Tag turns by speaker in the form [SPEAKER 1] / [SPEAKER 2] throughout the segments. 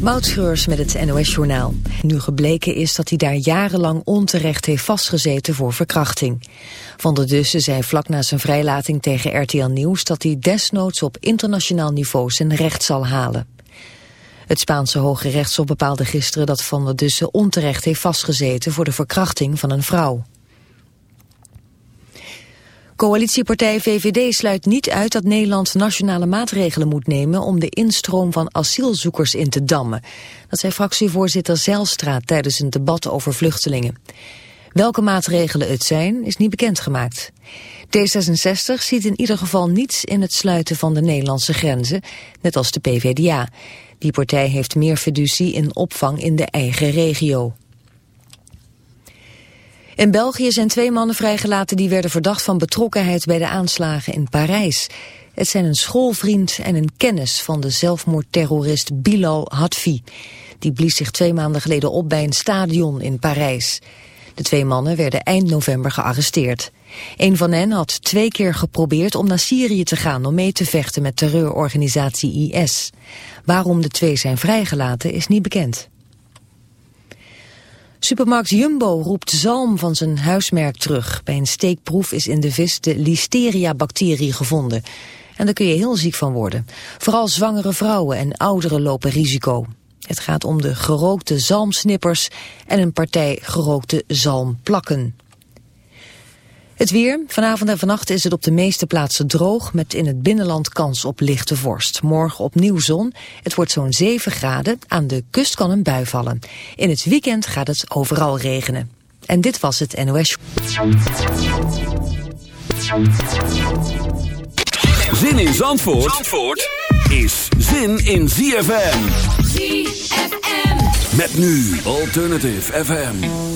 [SPEAKER 1] Moutschreurs met het NOS-journaal. Nu gebleken is dat hij daar jarenlang onterecht heeft vastgezeten voor verkrachting. Van der Dussen zei vlak na zijn vrijlating tegen RTL Nieuws... dat hij desnoods op internationaal niveau zijn recht zal halen. Het Spaanse Hoge Rechtshof bepaalde gisteren dat Van der Dussen onterecht heeft vastgezeten... voor de verkrachting van een vrouw. Coalitiepartij VVD sluit niet uit dat Nederland nationale maatregelen moet nemen om de instroom van asielzoekers in te dammen. Dat zei fractievoorzitter Zijlstra tijdens een debat over vluchtelingen. Welke maatregelen het zijn, is niet bekendgemaakt. D66 ziet in ieder geval niets in het sluiten van de Nederlandse grenzen, net als de PVDA. Die partij heeft meer fiducie in opvang in de eigen regio. In België zijn twee mannen vrijgelaten die werden verdacht van betrokkenheid bij de aanslagen in Parijs. Het zijn een schoolvriend en een kennis van de zelfmoordterrorist Bilal Hadfi. Die blies zich twee maanden geleden op bij een stadion in Parijs. De twee mannen werden eind november gearresteerd. Een van hen had twee keer geprobeerd om naar Syrië te gaan om mee te vechten met terreurorganisatie IS. Waarom de twee zijn vrijgelaten is niet bekend. Supermarkt Jumbo roept zalm van zijn huismerk terug. Bij een steekproef is in de vis de listeria-bacterie gevonden. En daar kun je heel ziek van worden. Vooral zwangere vrouwen en ouderen lopen risico. Het gaat om de gerookte zalmsnippers en een partij gerookte zalmplakken. Het weer. Vanavond en vannacht is het op de meeste plaatsen droog... met in het binnenland kans op lichte vorst. Morgen opnieuw zon. Het wordt zo'n 7 graden. Aan de kust kan een bui vallen. In het weekend gaat het overal regenen. En dit was het NOS.
[SPEAKER 2] Zin in Zandvoort, Zandvoort is zin in ZFM.
[SPEAKER 3] ZFM.
[SPEAKER 2] Met nu Alternative FM.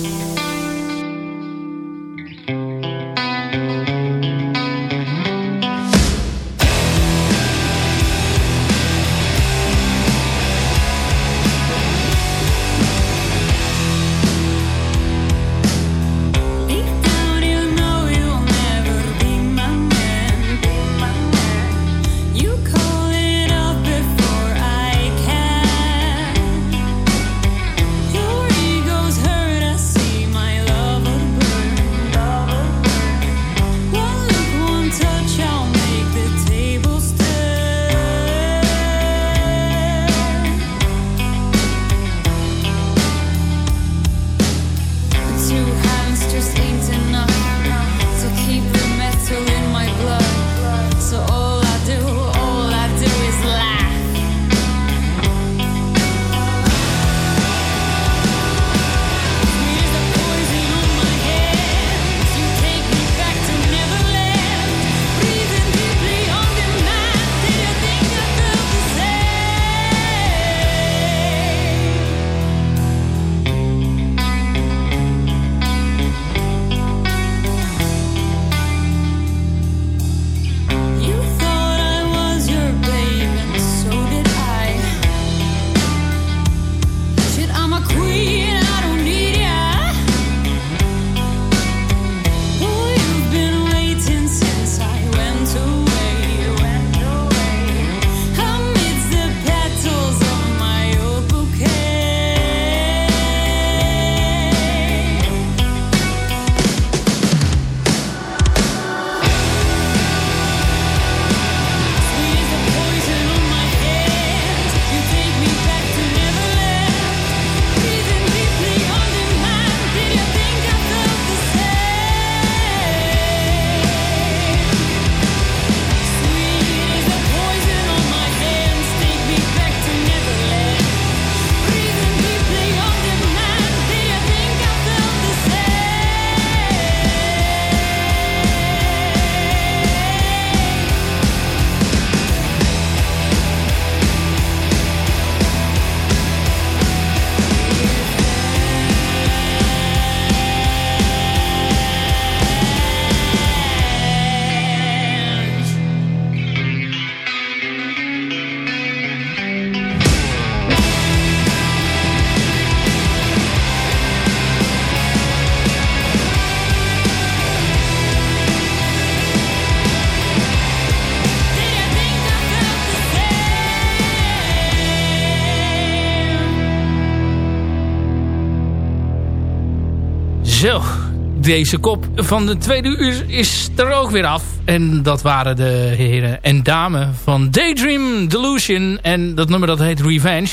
[SPEAKER 3] Deze kop van de tweede uur is er ook weer af. En dat waren de heren en dames van Daydream Delusion. En dat nummer dat heet Revenge.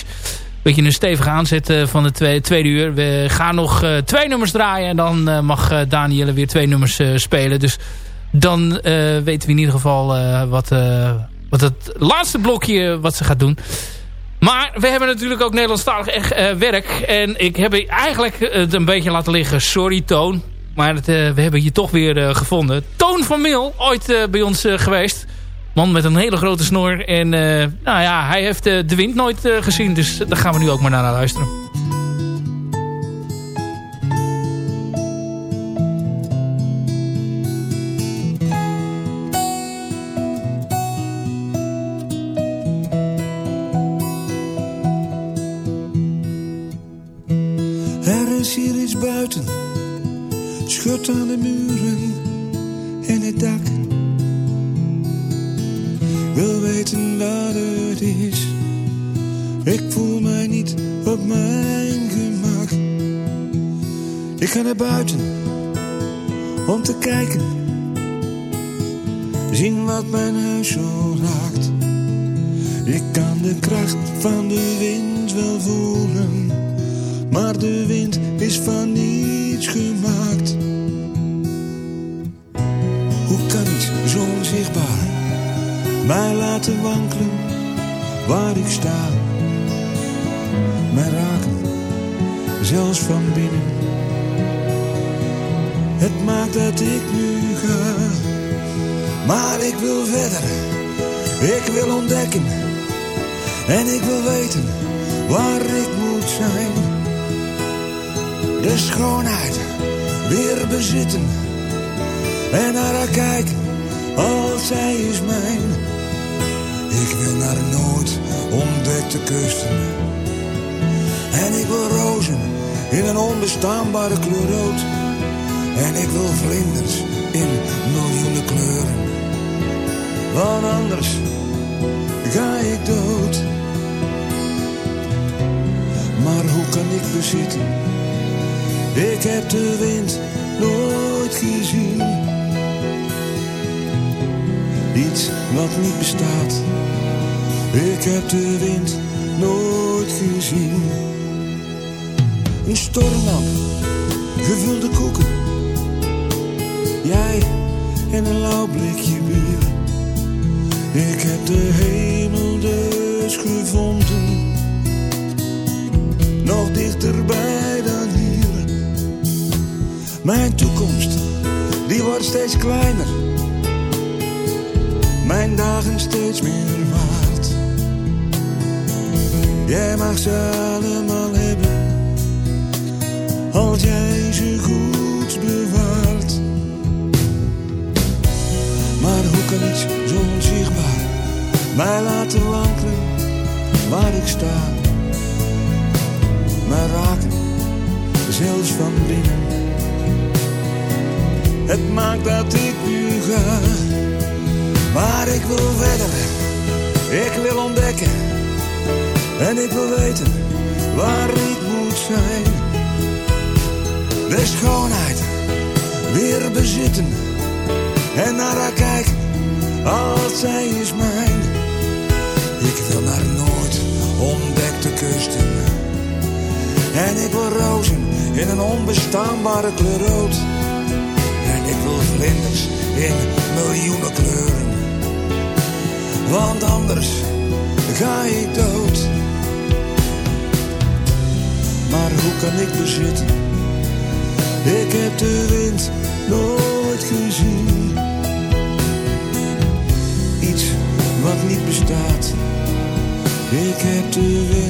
[SPEAKER 3] Beetje een stevige aanzet van de tweede, uur. We gaan nog uh, twee nummers draaien. En dan uh, mag Danielle weer twee nummers spelen. Dus dan weten we in ieder geval wat, wat het laatste blokje wat ze gaat doen. Maar we hebben natuurlijk ook Nederlandstalig echt werk. En ik heb eigenlijk het een beetje laten liggen. Sorry Toon. Maar het, uh, we hebben je toch weer uh, gevonden. Toon van Mil, ooit bij ons geweest. Man met een hele grote snor. En nou ja, hij heeft de wind nooit gezien. Dus daar gaan we nu ook maar naar luisteren.
[SPEAKER 4] Kan ik bezitten? Ik heb de wind nooit gezien. Iets wat niet bestaat. Ik heb de wind nooit gezien. Een stormlamp, gevulde koeken. Jij en een lauw blikje bier. Ik heb de hemel dus gevonden. Nog dichterbij dan mijn toekomst, die wordt steeds kleiner. Mijn dagen steeds meer waard. Jij mag ze allemaal hebben, als jij ze goed bewaart. Maar hoe kan iets zo onzichtbaar mij laten wankelen waar ik sta? Mij raken, zelfs van binnen het maakt dat ik nu ga. Maar ik wil verder, ik wil ontdekken. En ik wil weten waar ik moet zijn. De schoonheid weer bezitten. En naar haar kijken, als zij is mijn. Ik wil naar nooit ontdekte kusten. En ik wil rozen in een onbestaanbare kleur rood vlinders in miljoenen kleuren. Want anders ga ik dood. Maar hoe kan ik bezitten? Ik heb de wind nooit gezien. Iets wat niet bestaat. Ik heb de wind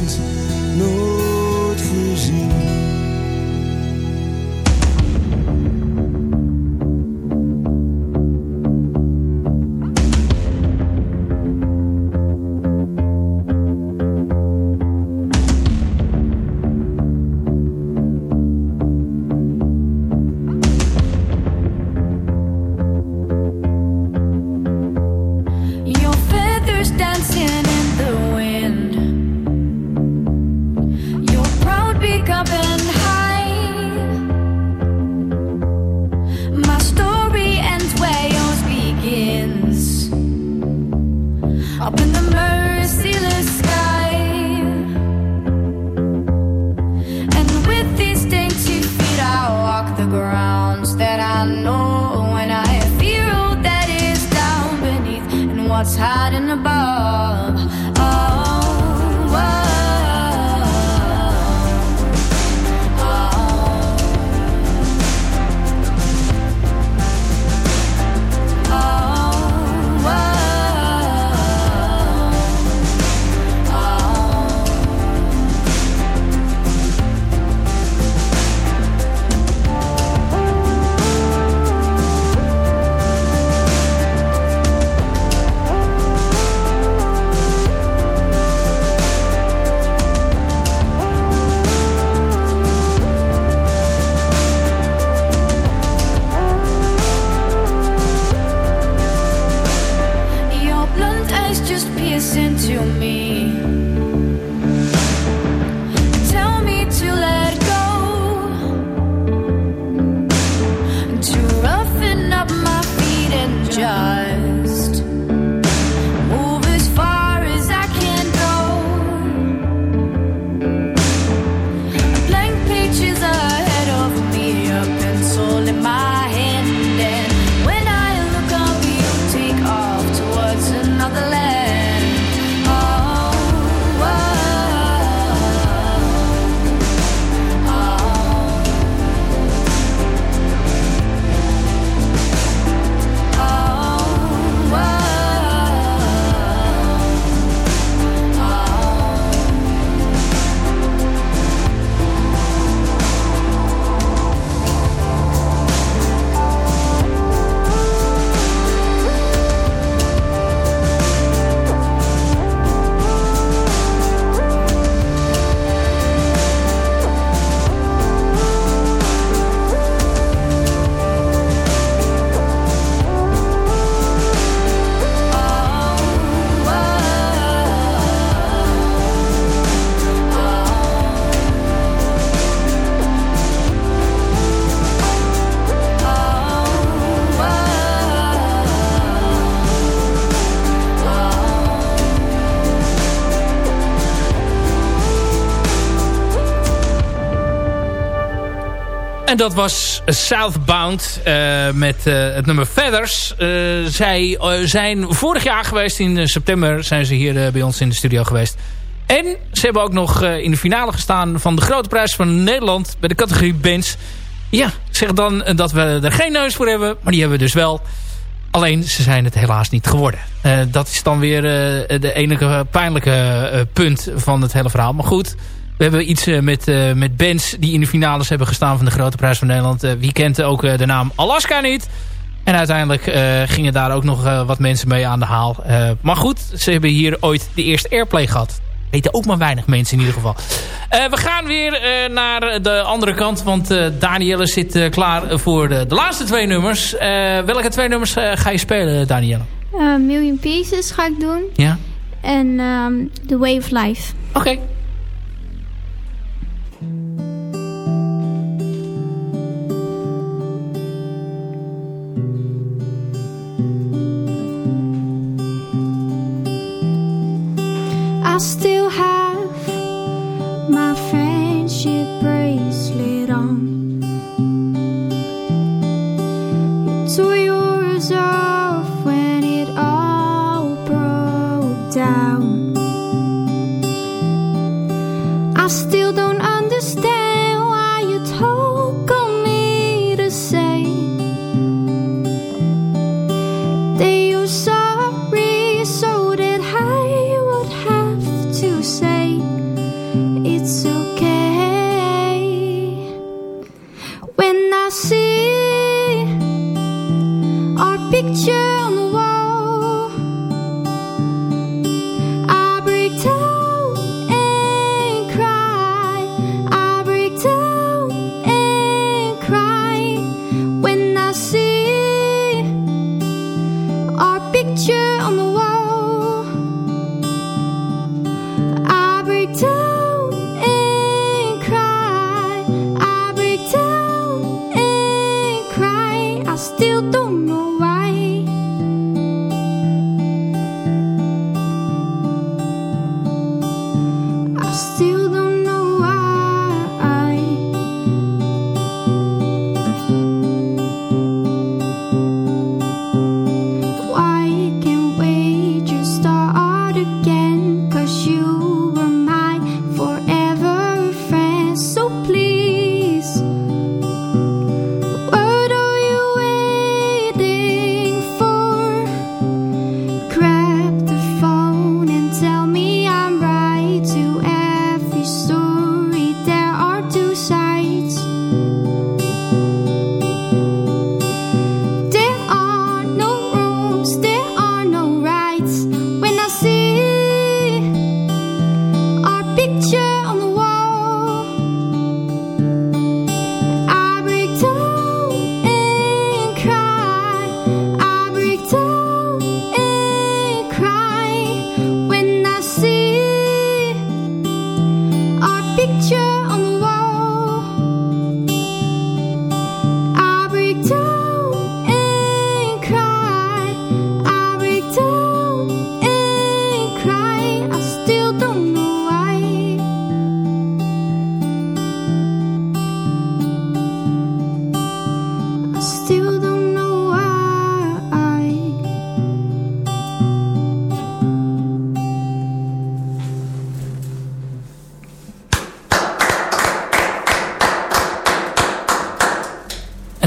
[SPEAKER 3] En dat was Southbound uh, met uh, het nummer Feathers. Uh, zij zijn vorig jaar geweest, in september zijn ze hier bij ons in de studio geweest. En ze hebben ook nog in de finale gestaan van de Grote Prijs van Nederland bij de categorie bands. Ja, zeg dan dat we er geen neus voor hebben, maar die hebben we dus wel. Alleen, ze zijn het helaas niet geworden. dat is dan weer de enige pijnlijke punt van het hele verhaal. Maar goed, we hebben iets uh, met, uh, met bands die in de finales hebben gestaan van de Grote Prijs van Nederland. Uh, wie kent ook de naam Alaska niet? En uiteindelijk gingen daar ook nog wat mensen mee aan de haal. maar goed, ze hebben hier ooit de eerste airplay gehad. Weten ook maar weinig mensen in ieder geval. we gaan weer naar de andere kant. Want Danielle zit klaar voor de, de, laatste twee nummers. welke twee nummers ga je spelen, Danielle?
[SPEAKER 5] Million Pieces ga ik doen.
[SPEAKER 3] Ja.
[SPEAKER 5] En um, The Way of Life.
[SPEAKER 3] Oké.
[SPEAKER 5] I still have my friendship bracelet on. You tore yours off when it all broke down. I still don't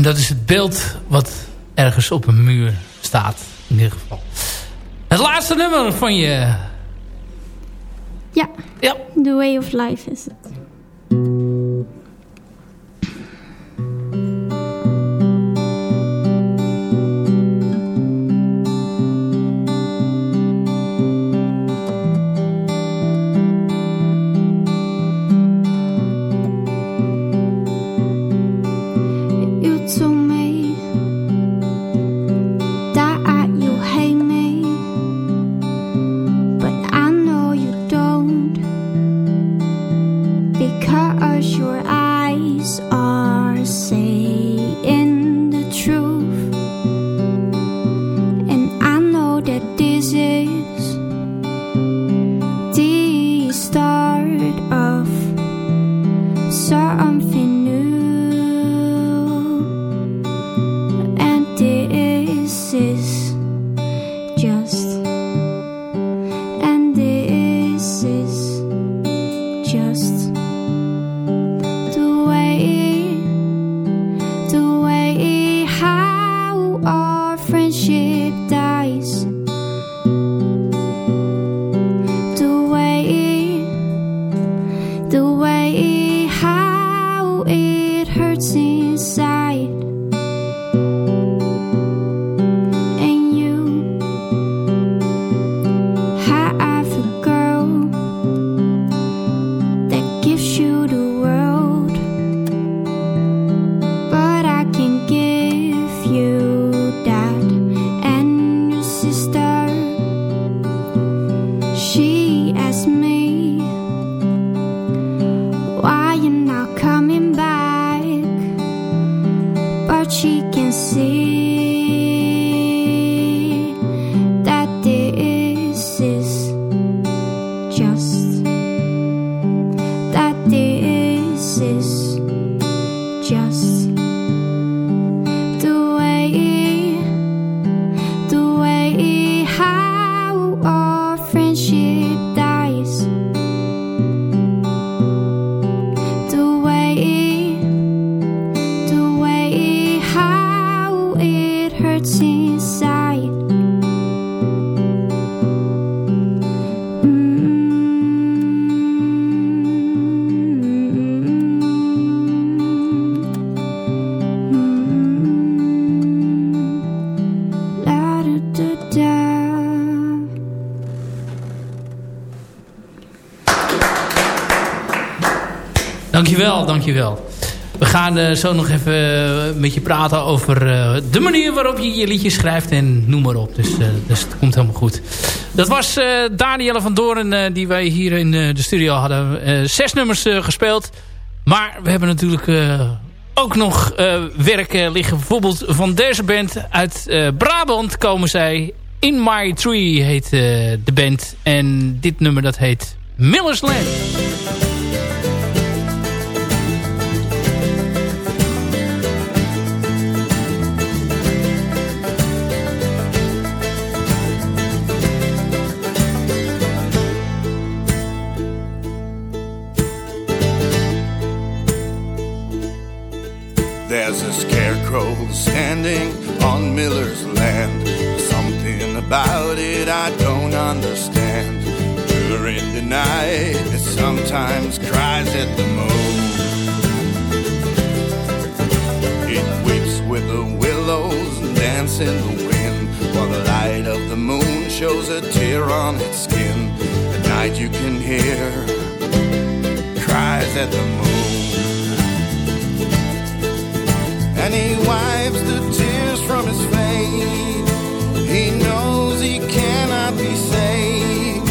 [SPEAKER 3] dat is het beeld wat ergens op een muur staat. In ieder geval. Het laatste nummer van je...
[SPEAKER 5] Ja,
[SPEAKER 3] Ja,
[SPEAKER 5] The Way of Life is het.
[SPEAKER 3] Dankjewel. We gaan uh, zo nog even uh, met je praten over uh, de manier waarop je je liedjes schrijft en noem maar op. Dus, dus het komt helemaal goed. Dat was Danielle van Doorn die wij hier in de studio hadden. zes nummers gespeeld. Maar we hebben natuurlijk ook nog werk liggen. Bijvoorbeeld van deze band uit Brabant komen zij. In My Tree heet de band. En dit nummer dat heet Miller's Land.
[SPEAKER 6] Standing on Miller's land. Something about it I don't understand. During the night, it sometimes cries at the moon. It weeps with the willows and dance in the wind, while the light of the moon shows a tear on its skin. At night you can hear cries at the moon and he wipes the tears from his face. He knows he cannot be saved,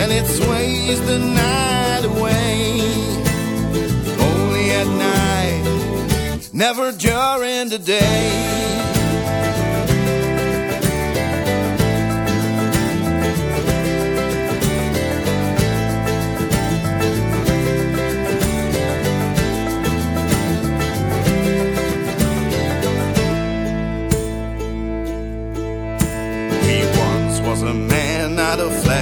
[SPEAKER 6] and it sways the night away. Only at night, never during the day.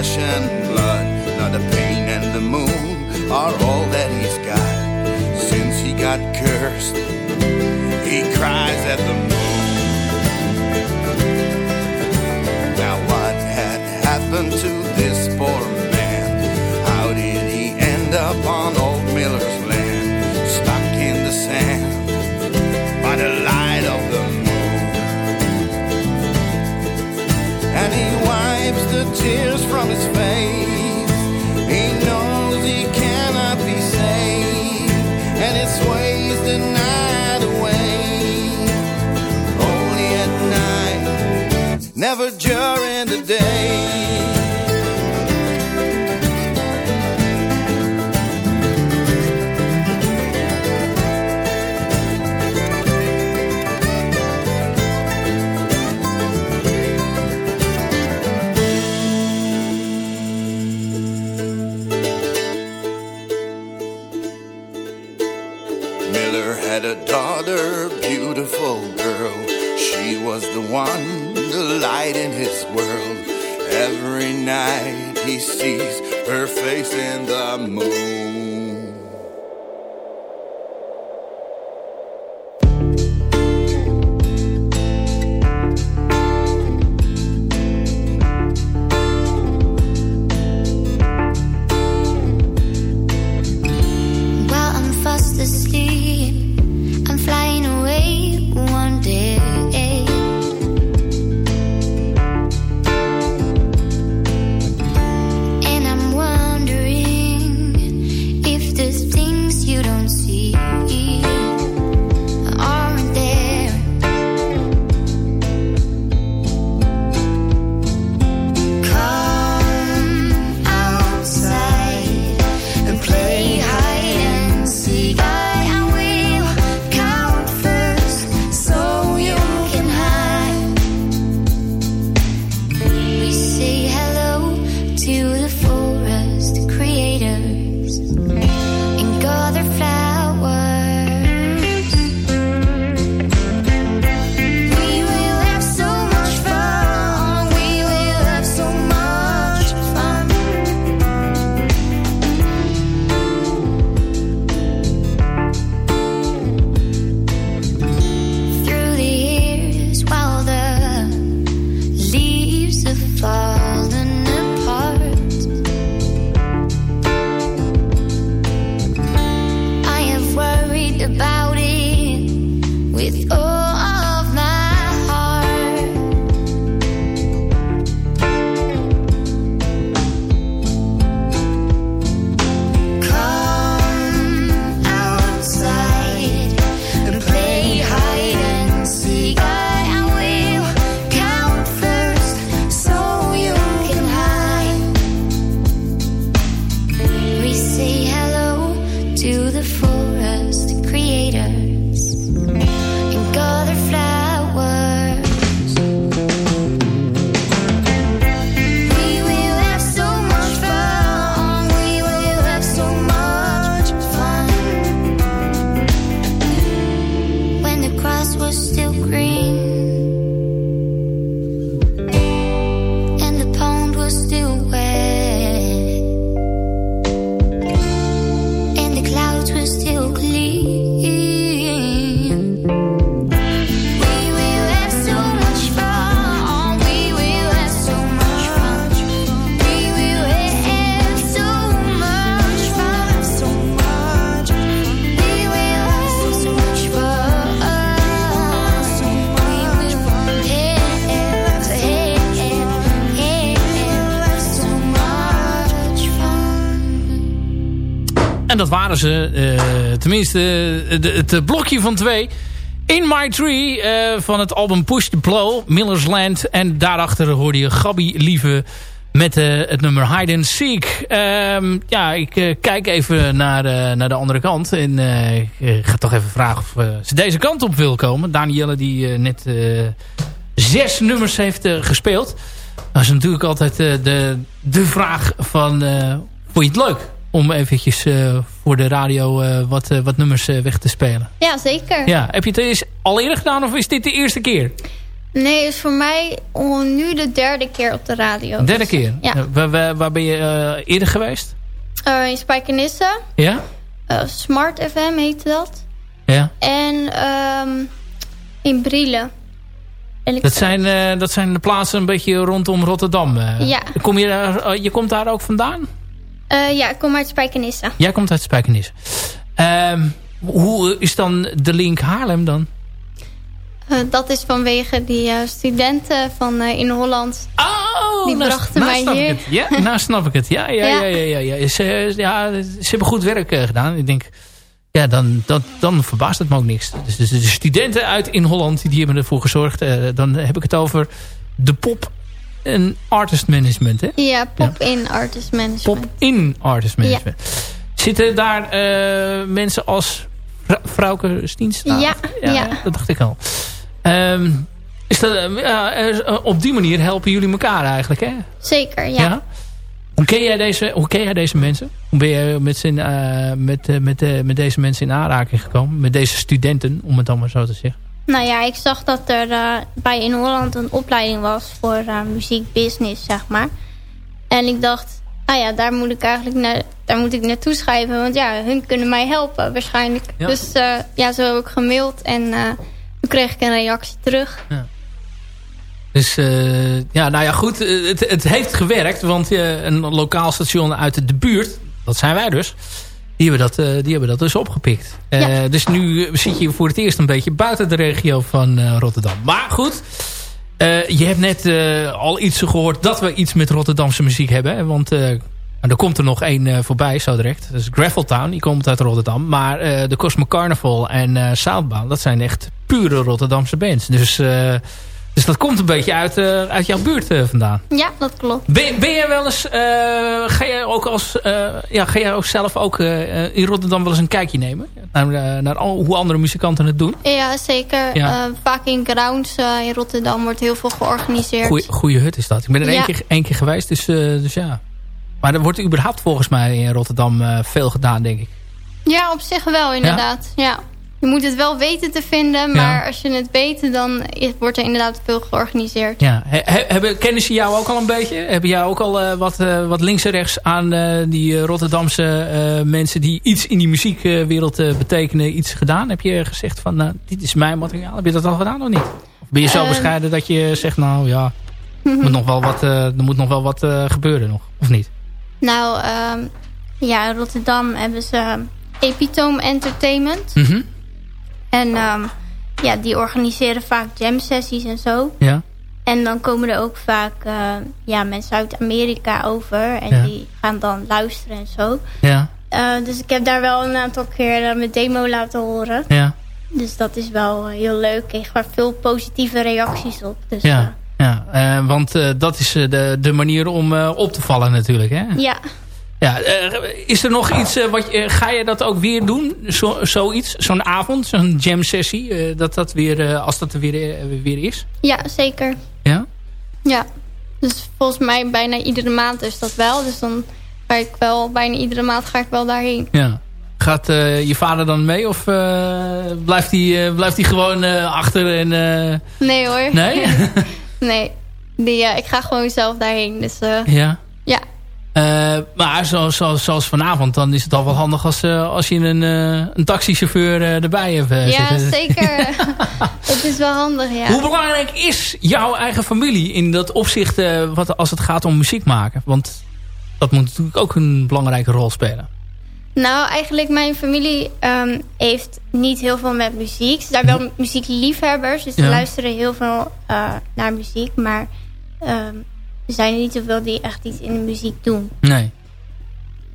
[SPEAKER 6] Flesh and blood. Now the pain and the moon are all that he's got. Since he got cursed, he cries at the moon. Now what had happened to tears from his face.
[SPEAKER 3] Uh, tenminste, het blokje van twee. In My Tree uh, van het album Push the Blow, Miller's Land. En daarachter hoorde je Gabby Lieve met uh, het nummer Hide and Seek. Um, ja, ik kijk even naar, naar de andere kant. En ik ga toch even vragen of ze deze kant op wil komen. Danielle die net zes nummers heeft gespeeld. Dat is natuurlijk altijd de, de vraag van... vond je het leuk om eventjes voor de radio wat, wat nummers weg te spelen?
[SPEAKER 7] Ja, zeker.
[SPEAKER 3] Ja, heb je het eens al eerder gedaan of is dit de eerste keer?
[SPEAKER 7] Nee, is voor mij nu de derde keer op de radio.
[SPEAKER 3] Derde keer?
[SPEAKER 7] Ja.
[SPEAKER 3] Waar, waar, waar ben je eerder geweest?
[SPEAKER 7] In Spijkenisse.
[SPEAKER 3] Ja?
[SPEAKER 7] Smart FM heette dat.
[SPEAKER 3] Ja.
[SPEAKER 7] En um, in Brielen.
[SPEAKER 3] Dat zijn, dat zijn de plaatsen een beetje rondom Rotterdam.
[SPEAKER 7] ja.
[SPEAKER 3] Kom je, daar, je komt daar ook vandaan?
[SPEAKER 7] Ja, ik kom uit Spijkenisse.
[SPEAKER 3] Jij komt uit Spijkenisse. Ehm, hoe is dan de link Haarlem dan?
[SPEAKER 7] Uh, dat is vanwege die uh, studenten van in Holland.
[SPEAKER 3] Oh,
[SPEAKER 7] die
[SPEAKER 3] nou,
[SPEAKER 7] brachten
[SPEAKER 3] nou
[SPEAKER 7] mij
[SPEAKER 3] snap
[SPEAKER 7] hier.
[SPEAKER 3] Ja, nou snap ik het. Ja, ja, ja. ja, ja, ja. Ze, ja, ze hebben goed werk gedaan. Ik denk, ja, dan, dan, dan verbaast het me ook niks. Dus, dus de studenten uit in Holland, die hebben ervoor gezorgd. dan heb ik het over de pop en artist management, hè?
[SPEAKER 7] Ja, pop ja. in artist management.
[SPEAKER 3] Pop in artist management. Ja. Zitten daar mensen als Frauke Stienstra?
[SPEAKER 7] Ja, ja,
[SPEAKER 3] ja, dat dacht ik al. Um, is dat, uh, op die manier helpen jullie elkaar eigenlijk, hè?
[SPEAKER 7] Zeker, ja.
[SPEAKER 3] ja? Hoe, ken jij deze, hoe ken jij deze mensen? Hoe ben je met, zin, uh, met, met, met deze mensen in aanraking gekomen? Met deze studenten, om het dan maar zo te zeggen.
[SPEAKER 7] Nou ja, ik zag dat er uh, bij in Holland een opleiding was voor uh, muziekbusiness, zeg maar. En ik dacht, ah ja, daar moet ik eigenlijk naar, daar moet ik naartoe schrijven. Want ja, hun kunnen mij helpen waarschijnlijk.
[SPEAKER 3] Ja.
[SPEAKER 7] Dus uh, ja, zo heb ik gemaild en toen kreeg ik een reactie terug.
[SPEAKER 3] Ja. Dus ja, nou ja, goed. Het, het heeft gewerkt. Want een lokaal station uit de buurt, dat zijn wij dus. Die hebben dat, uh, die hebben dat dus opgepikt.
[SPEAKER 7] Ja.
[SPEAKER 3] Dus nu zit je voor het eerst een beetje buiten de regio van Rotterdam. Maar goed, je hebt net al iets gehoord dat we iets met Rotterdamse muziek hebben. Hè? Want er komt er nog één voorbij zo direct. Dat is Graveltown, die komt uit Rotterdam. Maar de Cosmo Carnival en Southbound, dat zijn echt pure Rotterdamse bands. Dus... Dus dat komt een beetje uit, uh, uit jouw buurt uh, vandaan.
[SPEAKER 7] Ja, dat klopt.
[SPEAKER 3] Ben, ben jij wel eens... Uh, ga jij ook als... ja, ga jij ook zelf ook in Rotterdam wel eens een kijkje nemen? Naar, naar al, hoe andere muzikanten het doen?
[SPEAKER 7] Ja, zeker.
[SPEAKER 3] Ja.
[SPEAKER 7] vaak in grounds in Rotterdam wordt heel veel georganiseerd.
[SPEAKER 3] Goeie, goeie hut is dat. Ik ben er
[SPEAKER 7] Ja.
[SPEAKER 3] één, keer, één keer geweest, dus, dus ja. Maar er wordt überhaupt volgens mij in Rotterdam veel gedaan, denk ik.
[SPEAKER 7] Ja, op zich wel inderdaad. Ja. Je moet het wel weten te vinden, maar als je het weet, dan wordt er inderdaad veel georganiseerd.
[SPEAKER 3] Ja. He, he- hebben, kennen ze jou ook al een beetje? Hebben jou ook al eh, wat, eh, wat links en rechts aan eh, die Rotterdamse mensen die iets in die muziekwereld betekenen, iets gedaan? Heb je gezegd van, nou, dit is mijn materiaal. Heb je dat al gedaan of niet? Of ben je zo
[SPEAKER 7] Eh.
[SPEAKER 3] bescheiden dat je zegt, nou ja, er moet nog wel wat, er moet nog wel wat gebeuren nog, of niet?
[SPEAKER 7] Nou, ehm, ja, in Rotterdam hebben ze Epitome Entertainment.
[SPEAKER 3] Mhm.
[SPEAKER 7] En ehm, ja, die organiseren vaak jam sessies en zo.
[SPEAKER 3] Ja.
[SPEAKER 7] En dan komen er ook vaak eh, ja, mensen uit Amerika over. En
[SPEAKER 3] Ja.
[SPEAKER 7] die gaan dan luisteren en zo.
[SPEAKER 3] Ja.
[SPEAKER 7] Eh, dus ik heb daar wel een aantal keer eh, mijn demo laten horen.
[SPEAKER 3] Ja.
[SPEAKER 7] Dus dat is wel heel leuk. Ik kreeg veel positieve reacties op. Dus,
[SPEAKER 3] Ja. ja. Want dat is de, de manier om op te vallen natuurlijk, hè?
[SPEAKER 7] ja.
[SPEAKER 3] Ja, eh, is er nog iets, eh, wat ga je dat ook weer doen? Zo, zoiets, zo'n avond, zo'n jam sessie, eh, dat dat weer, als dat er weer, weer is?
[SPEAKER 7] ja, zeker.
[SPEAKER 3] Ja?
[SPEAKER 7] Ja. Dus volgens mij bijna iedere maand is dat wel. Dus dan ga ik wel, bijna iedere maand ga ik wel daarheen.
[SPEAKER 3] ja. Gaat je vader dan mee of blijft hij blijft hij gewoon achter en...
[SPEAKER 7] Nee hoor.
[SPEAKER 3] nee?
[SPEAKER 7] nee. Die, ik ga gewoon zelf daarheen. Dus
[SPEAKER 3] ja. Eh, maar zo, zo, zoals vanavond, dan is het al wel handig als, eh, als je een, eh, een taxichauffeur erbij hebt
[SPEAKER 7] Ja,
[SPEAKER 3] zitten.
[SPEAKER 7] zeker. dat is wel handig, ja.
[SPEAKER 3] Hoe belangrijk is jouw eigen familie in dat opzicht wat, als het gaat om muziek maken? Want dat moet natuurlijk ook een belangrijke rol spelen.
[SPEAKER 7] Nou, eigenlijk mijn familie ehm, heeft niet heel veel met muziek. Ze zijn wel muziekliefhebbers, dus ze
[SPEAKER 3] Ja.
[SPEAKER 7] luisteren heel veel naar muziek. Maar ehm, zijn er niet zoveel die echt iets in de muziek doen.
[SPEAKER 3] Nee.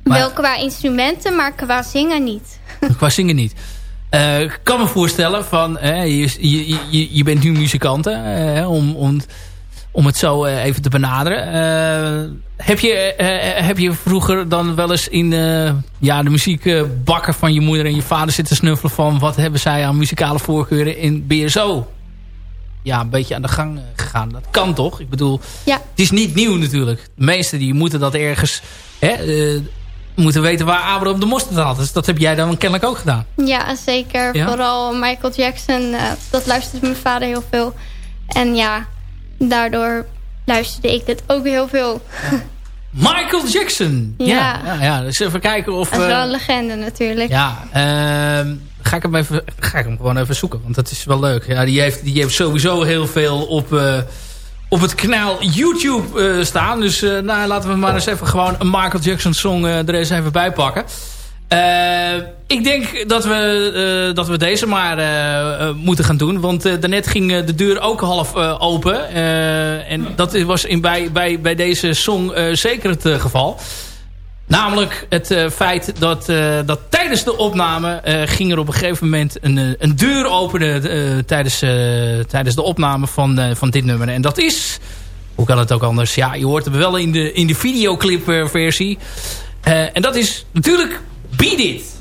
[SPEAKER 7] Wel qua instrumenten, maar qua zingen niet.
[SPEAKER 8] Qua zingen niet. Uh, ik kan me voorstellen van, uh, je, je, je, je, bent nu muzikant, uh, om, om, om het zo even te benaderen. heb, je, heb je vroeger dan wel eens in ja, de muziekbakken van je moeder en je vader zitten snuffelen van wat hebben zij aan muzikale voorkeuren in BSO? Ja, een beetje aan de gang gegaan. Dat kan toch? Ik bedoel,
[SPEAKER 7] ja.
[SPEAKER 8] het is niet nieuw natuurlijk. De meesten die moeten dat ergens... Hè, moeten weten waar Abraham de mosterd had. Dus dat heb jij dan kennelijk ook gedaan.
[SPEAKER 7] Ja, zeker. Vooral Michael Jackson. Uh, dat luisterde mijn vader heel veel. En ja, daardoor luisterde ik dit ook heel veel.
[SPEAKER 8] Michael Jackson. Ja. ja. Ja, Dus even kijken of...
[SPEAKER 7] Dat is wel een legende natuurlijk.
[SPEAKER 8] Ja, uh, ga, ik hem even, ga ik hem gewoon even zoeken. Want dat is wel leuk. Ja, die, heeft, die heeft sowieso heel veel op... Uh, op het kanaal YouTube uh, staan. Dus uh, nou, laten we maar eens even gewoon een Michael Jackson song er eens even bij pakken. ik denk dat we, dat we deze maar moeten gaan doen. Want daarnet ging de deur ook half open. en dat was in, bij, bij, bij deze song zeker het geval. Namelijk het uh, feit dat, uh, dat tijdens de opname uh, ging er op een gegeven moment een, een deur openen tijdens, tijdens de opname van, van dit nummer. En dat is, hoe kan het ook anders? Ja, je hoort het wel in de, in de videoclip versie. en dat is natuurlijk Beat It.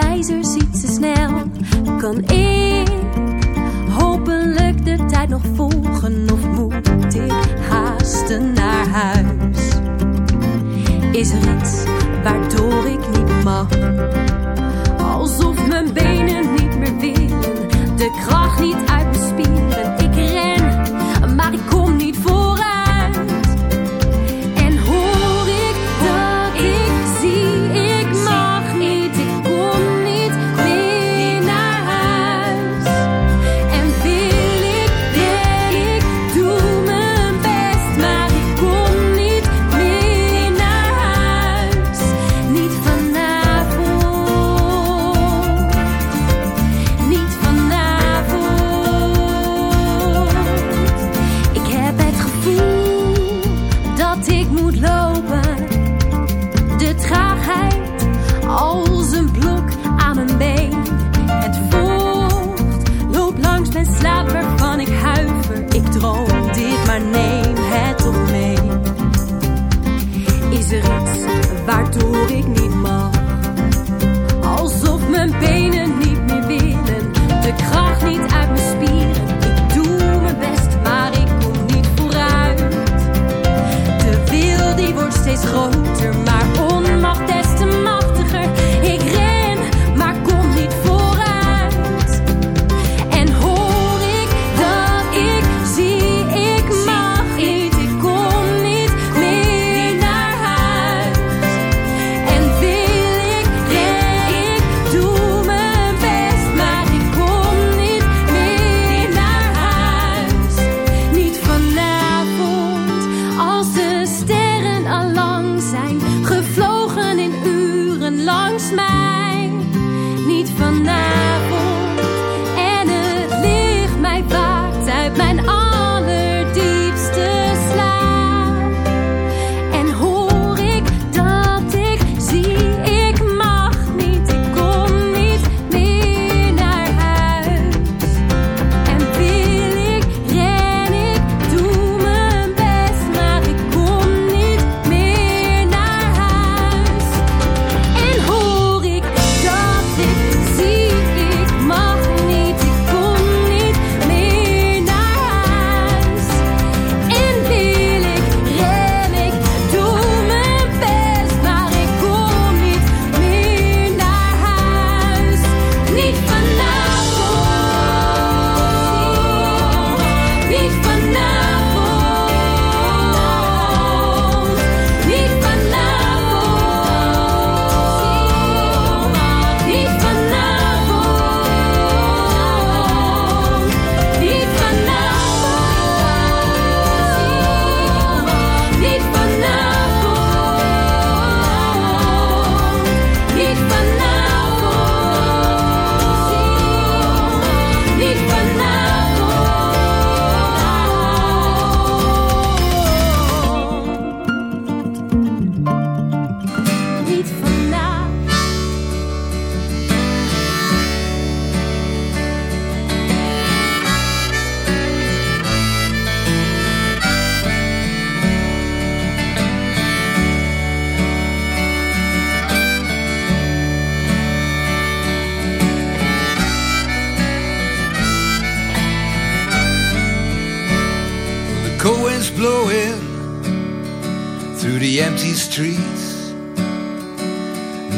[SPEAKER 9] wijzer ziet ze snel. Kan ik hopelijk de tijd nog volgen of moet ik haasten naar huis? Is er iets waardoor ik niet mag? Alsof mijn benen niet meer willen, de kracht niet uit mijn spieren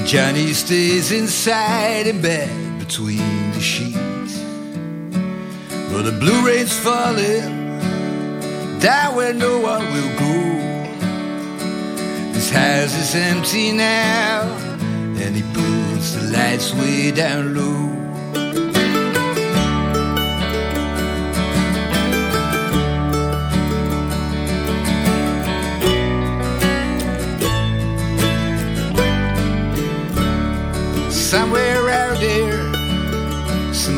[SPEAKER 10] Johnny stays inside in bed between the sheets. But the blue rain's falling down where no one will go. His house is empty now, and he puts the lights way down low.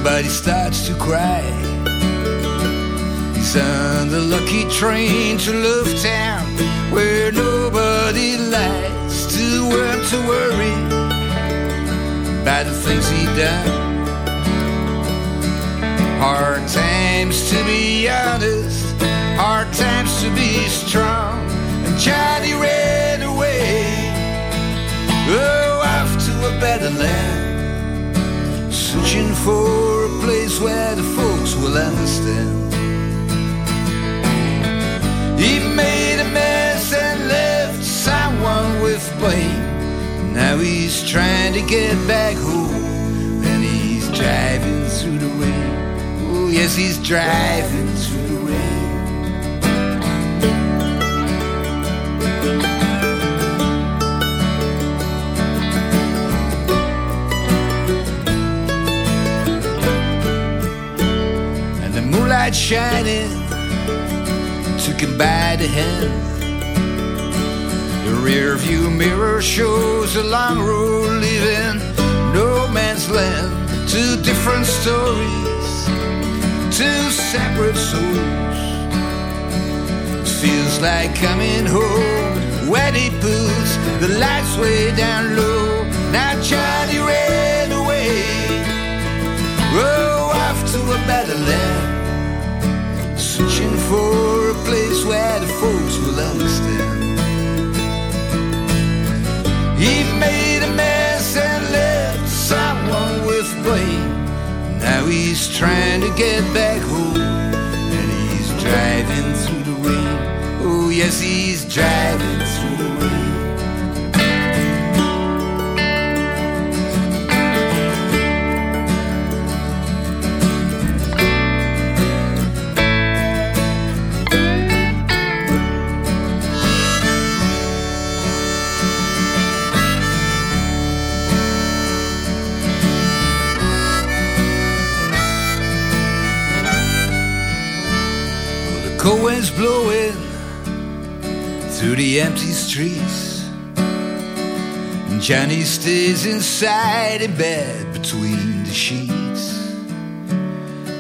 [SPEAKER 10] but starts to cry. He's on the lucky train to Love Town, where nobody lies to him to worry about the things he done. Hard times to be honest, hard times to be strong, and Johnny ran away. Oh, off to a better land, searching for place where the folks will understand. He made a mess and left someone with blame. Now he's trying to get back home, and he's driving through the rain. Oh, yes, he's driving through Shining took him by the hand. The rear view mirror shows a long road leaving no man's land. Two different stories, two separate souls. Feels like coming home when he puts the lights way down low. Now Johnny ran away, oh, off to a better land, searching for a place where the folks will understand. He made a mess and left someone with blame. Now he's trying to get back home, and he's driving through the rain. Oh yes, he's driving through the rain. Cold wind's blowing through the empty streets. And Johnny stays inside in bed between the sheets.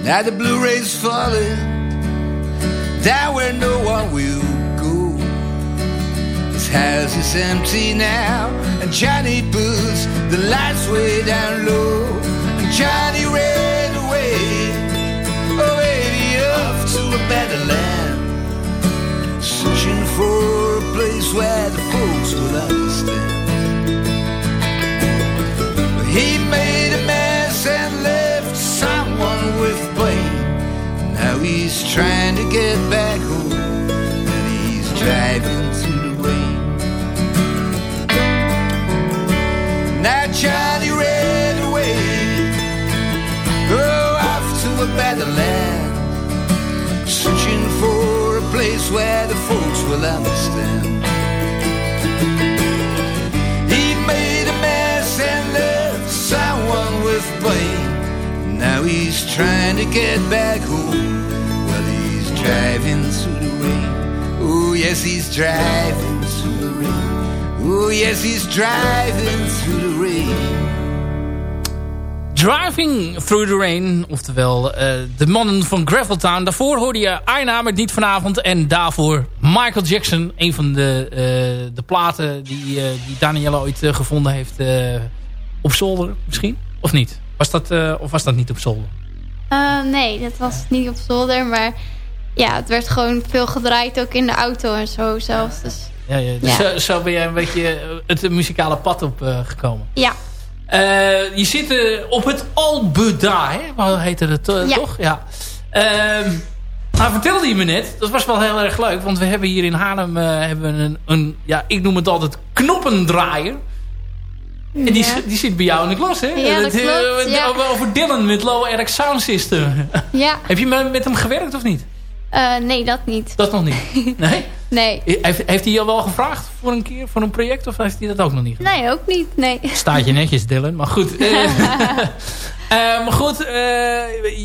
[SPEAKER 10] Now the blue rays falling down where no one will go. His house is empty now, and Johnny puts the lights way down low. And Johnny ran better land, searching for a place where the folks will understand. He made where the folks will understand. He made a mess and left someone with blame. Now he's trying to get back home. Well, he's driving through the rain. Oh, yes, he's driving through the rain. Oh, yes, he's driving through the rain.
[SPEAKER 3] Driving Through the Rain. Oftewel eh, de mannen van Graveltown. Daarvoor hoorde je Aina met Niet Vanavond. En daarvoor Michael Jackson. Een van de, eh, de platen die, uh, die Danielle ooit gevonden heeft. op zolder misschien? Of niet? Was dat, of was dat niet op zolder?
[SPEAKER 7] nee, dat was niet op zolder. Maar ja, het werd gewoon veel gedraaid. Ook in de auto en zo zelfs. Dus,
[SPEAKER 3] ja, ja, dus ja. Zo, zo, ben jij een beetje het muzikale pad op gekomen.
[SPEAKER 7] Ja.
[SPEAKER 3] Uh, je zit uh, op het Albuda, hè? Wat heette het
[SPEAKER 7] ja.
[SPEAKER 3] toch? Ja. maar vertelde je me net, dat was wel heel erg leuk. Want we hebben hier in Haarlem hebben een, een, ja, ik noem het altijd knoppendraaier. En die,
[SPEAKER 7] Ja.
[SPEAKER 3] die zit bij jou in de klas, hè?
[SPEAKER 7] Ja, dat klopt, ja.
[SPEAKER 3] Over, Dylan met Low Eric Sound System.
[SPEAKER 7] Ja,
[SPEAKER 3] Heb je met hem gewerkt of niet?
[SPEAKER 7] Eh, nee, dat niet.
[SPEAKER 3] Dat nog niet. Nee?
[SPEAKER 7] Nee.
[SPEAKER 3] Heeft, heeft hij je wel gevraagd voor een keer, voor een project? Of heeft hij dat ook nog niet gedaan?
[SPEAKER 7] Nee, ook niet. Nee.
[SPEAKER 3] Staat je netjes, Dylan. Maar goed. eh, maar goed,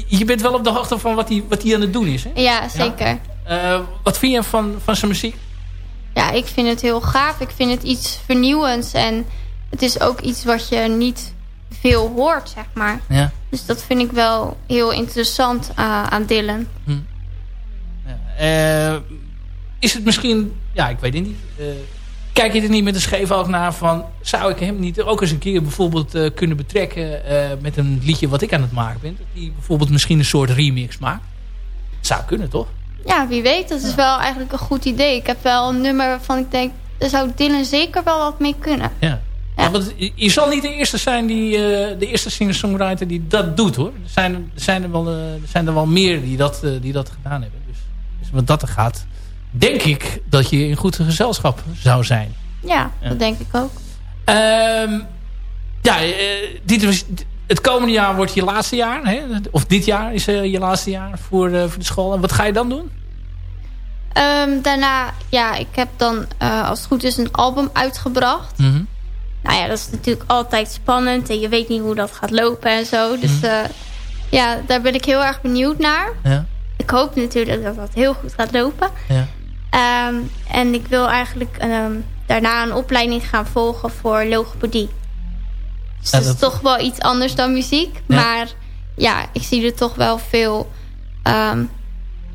[SPEAKER 3] je bent wel op de hoogte van wat hij, wat hij aan het doen is. Hè?
[SPEAKER 7] Ja, zeker.
[SPEAKER 3] Wat vind je van, van zijn muziek?
[SPEAKER 7] Ja, ik vind het heel gaaf. Ik vind het iets vernieuwends. En het is ook iets wat je niet veel hoort, zeg maar.
[SPEAKER 3] Ja.
[SPEAKER 7] Dus dat vind ik wel heel interessant uh, aan Dylan.
[SPEAKER 3] Uh, is het misschien... Ja, ik weet het niet. Uh, kijk je er niet met een scheef oog naar van... Zou ik hem niet ook eens een keer bijvoorbeeld uh, kunnen betrekken... met een liedje wat ik aan het maken ben? Dat hij bijvoorbeeld misschien een soort remix maakt? Zou kunnen, toch?
[SPEAKER 7] Ja, wie weet. Dat is wel eigenlijk een goed idee. Ik heb wel een nummer waarvan ik denk... daar zou Dylan zeker wel wat mee kunnen.
[SPEAKER 3] Ja. Ja. want je- zal niet de eerste zijn die eh, de eerste singer-songwriter die dat doet hoor. Er zijn, er zijn er wel, eh, er zijn er wel meer die dat, eh, die dat gedaan hebben. Wat dat er gaat, denk ik dat je in goed gezelschap zou zijn.
[SPEAKER 7] Ja,
[SPEAKER 3] Ja.
[SPEAKER 7] dat denk ik ook.
[SPEAKER 3] Ehm, ja, eh, dit het komende jaar wordt je laatste jaar. Hè? Of dit jaar is eh, je laatste jaar voor, eh, voor de school. En wat ga je dan doen?
[SPEAKER 7] Ehm, daarna, ja, ik heb dan als het goed is een album uitgebracht.
[SPEAKER 3] Mhm.
[SPEAKER 7] Nou ja, dat is natuurlijk altijd spannend. En je weet niet hoe dat gaat lopen en zo. Dus eh, ja, daar ben ik heel erg benieuwd naar.
[SPEAKER 3] Ja,
[SPEAKER 7] Ik hoop natuurlijk dat dat heel goed gaat lopen.
[SPEAKER 3] ja.
[SPEAKER 7] Ehm, en ik wil eigenlijk ehm, daarna een opleiding gaan volgen voor logopedie. Dus
[SPEAKER 3] Ja,
[SPEAKER 7] dat is toch wel iets anders dan muziek.
[SPEAKER 3] Ja.
[SPEAKER 7] Maar ja, ik zie er toch wel veel ehm,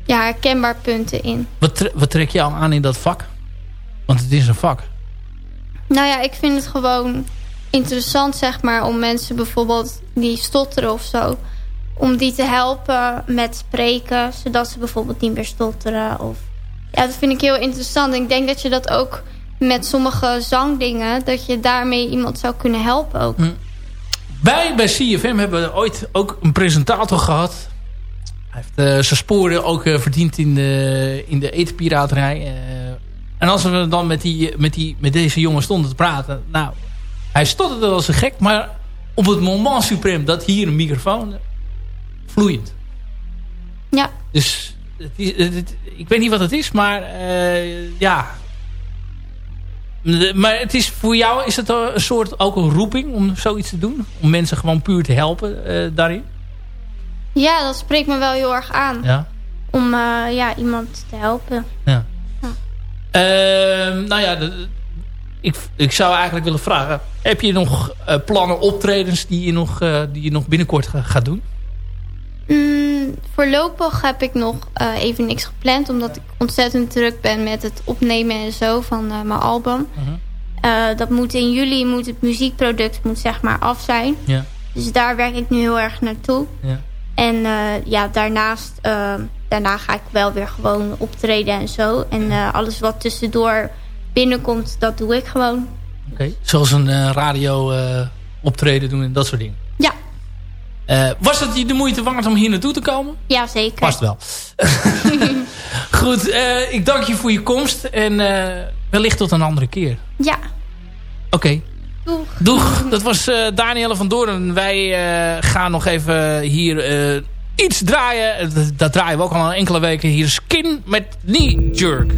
[SPEAKER 7] ja, herkenbaar punten in.
[SPEAKER 3] Wat, tre- wat trek jou aan in dat vak? Want het is een vak.
[SPEAKER 7] Nou ja, ik vind het gewoon interessant, zeg maar, om mensen bijvoorbeeld die stotteren of zo, om die te helpen met spreken, zodat ze bijvoorbeeld niet meer stotteren. Of... Ja, dat vind ik heel interessant. Ik denk dat je dat ook met sommige zangdingen, dat je daarmee iemand zou kunnen helpen ook.
[SPEAKER 3] Wij bij CFM hebben ooit ook een presentator gehad. Hij heeft eh, zijn sporen ook eh, verdiend in de, in de etenpiraterij. eh. en als we dan met, die, met, die, met deze jongen stonden te praten. Nou, hij stotterde als een gek. Maar op het moment suprem dat hier een microfoon. Vloeiend.
[SPEAKER 7] Ja,
[SPEAKER 3] Dus het is, het- het- ik weet niet wat het is, maar eh, ja. Maar het is voor jou is het een soort ook een roeping om zoiets te doen? Om mensen gewoon puur te helpen eh, daarin?
[SPEAKER 7] ja dat spreekt me wel heel erg aan.
[SPEAKER 3] Ja.
[SPEAKER 7] Om eh, ja, iemand te helpen.
[SPEAKER 3] ja.
[SPEAKER 7] Ja.
[SPEAKER 3] Ehm, nou ja, de- ik, ik zou eigenlijk willen vragen. Heb je nog plannen, optredens die je nog, die je nog binnenkort ga- gaat doen?
[SPEAKER 7] Mm, voorlopig heb ik nog eh, even niks gepland. Omdat ik ontzettend druk ben met het opnemen en zo van eh, mijn album.
[SPEAKER 3] Mhm.
[SPEAKER 7] Eh, dat moet in juli moet het muziekproduct moet zeg maar af zijn.
[SPEAKER 3] Ja.
[SPEAKER 7] Dus daar werk ik nu heel erg naartoe.
[SPEAKER 3] ja.
[SPEAKER 7] En ja, daarnaast daarna ga ik wel weer gewoon optreden en zo. En alles wat tussendoor binnenkomt, dat doe ik gewoon.
[SPEAKER 3] Oké. Zoals een radio optreden doen en dat soort dingen. Eh, was het je de moeite waard om hier naartoe te komen?
[SPEAKER 7] ja zeker.
[SPEAKER 3] Past wel. Goed, eh, ik dank je voor je komst. En eh, wellicht tot een andere keer.
[SPEAKER 7] Ja,
[SPEAKER 3] Oké.
[SPEAKER 7] doeg.
[SPEAKER 3] Doeg. Dat was Danielle van Doorn. Wij gaan nog even hier iets draaien. Dat, dat draaien we ook al een enkele weken. Hier Skin met Knee Jerk.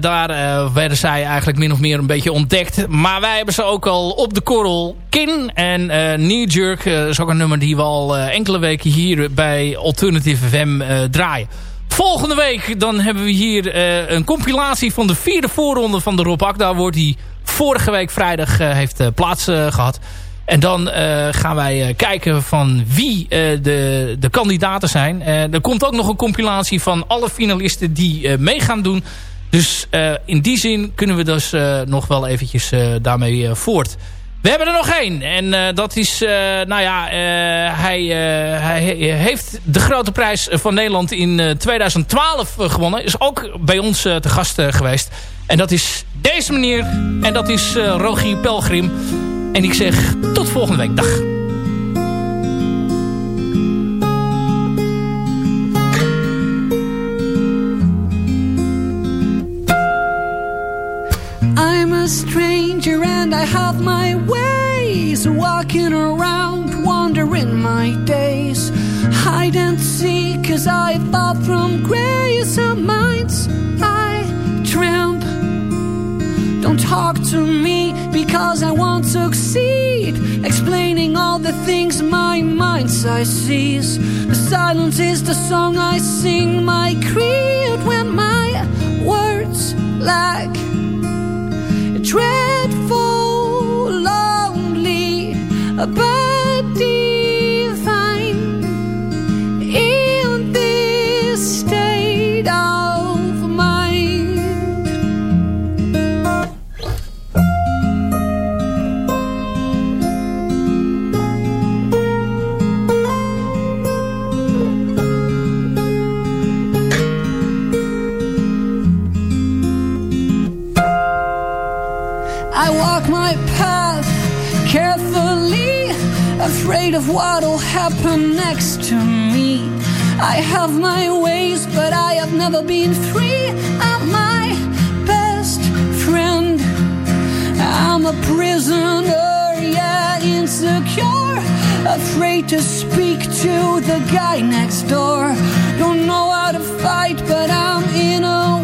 [SPEAKER 3] Daar uh, werden zij eigenlijk min of meer een beetje ontdekt. Maar wij hebben ze ook al op de korrel Kin. En uh, Knee Jerk is ook een nummer die we al enkele weken hier bij Alternative FM draaien. Volgende week dan hebben we hier een compilatie van de vierde voorronde van de Rob Akda. Wordt die vorige week vrijdag heeft plaats gehad. En dan uh, gaan wij uh, kijken van wie uh, de, de kandidaten zijn. er komt ook nog een compilatie van alle finalisten die mee gaan doen. Dus in die zin kunnen we dus nog wel eventjes daarmee voort. We hebben er nog één. En dat is, nou ja, hij, hij heeft de grote prijs van Nederland in 2012 gewonnen. Is ook bij ons te gast geweest. En dat is deze meneer. En dat is Rogier Pelgrim. En ik zeg tot volgende week. Dag.
[SPEAKER 11] A stranger and I have my ways Walking around, wandering my days Hide and seek cause I fall from grace of minds I tramp Don't talk to me because I won't succeed. Explaining all the things my mind sees. The silence is the song I sing, my creed when my words lack. Dreadful, lonely, but afraid of what'll happen next to me. I have my ways, but I have never been free. I'm my best friend. I'm a prisoner, yeah, insecure. Afraid to speak to the guy next door. Don't know how to fight, but I'm in a